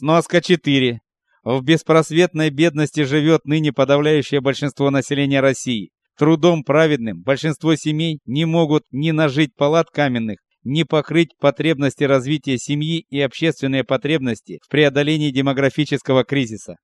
Сноска 4. В беспросветной бедности живет ныне подавляющее большинство населения России. Трудом праведным большинство семей не могут ни нажить палат каменных, ни покрыть потребности развития семьи и общественные потребности в преодолении демографического кризиса.